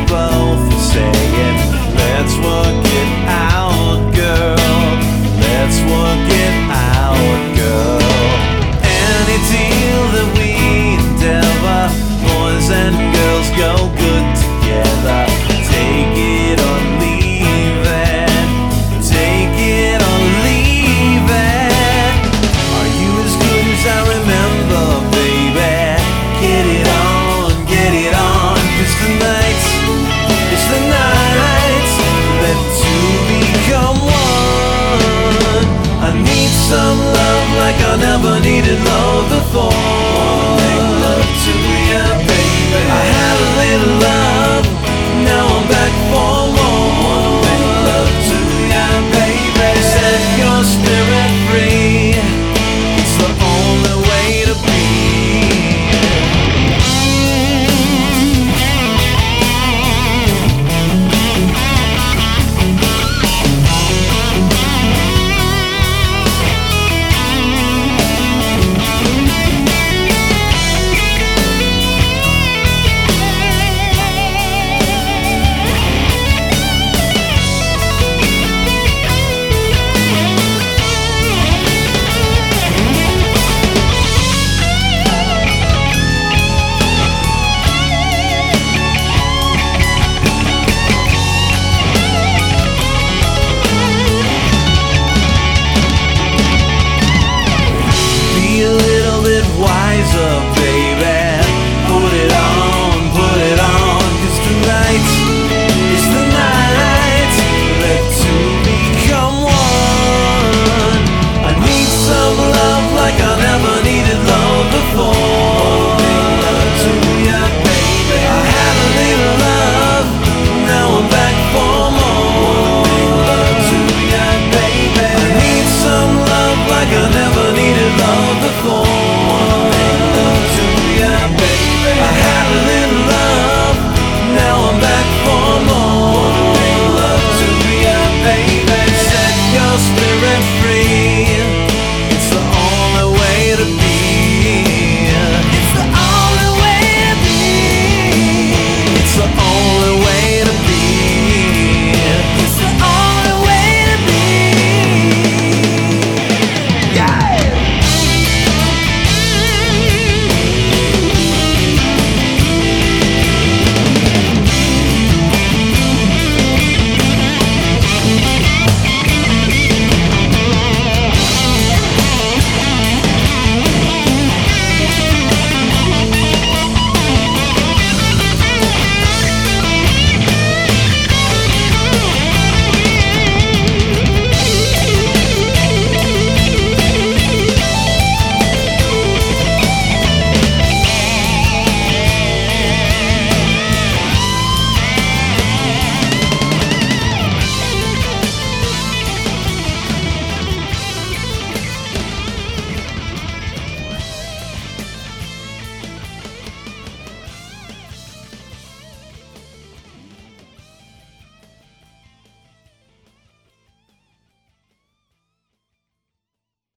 we're saying, let's walk love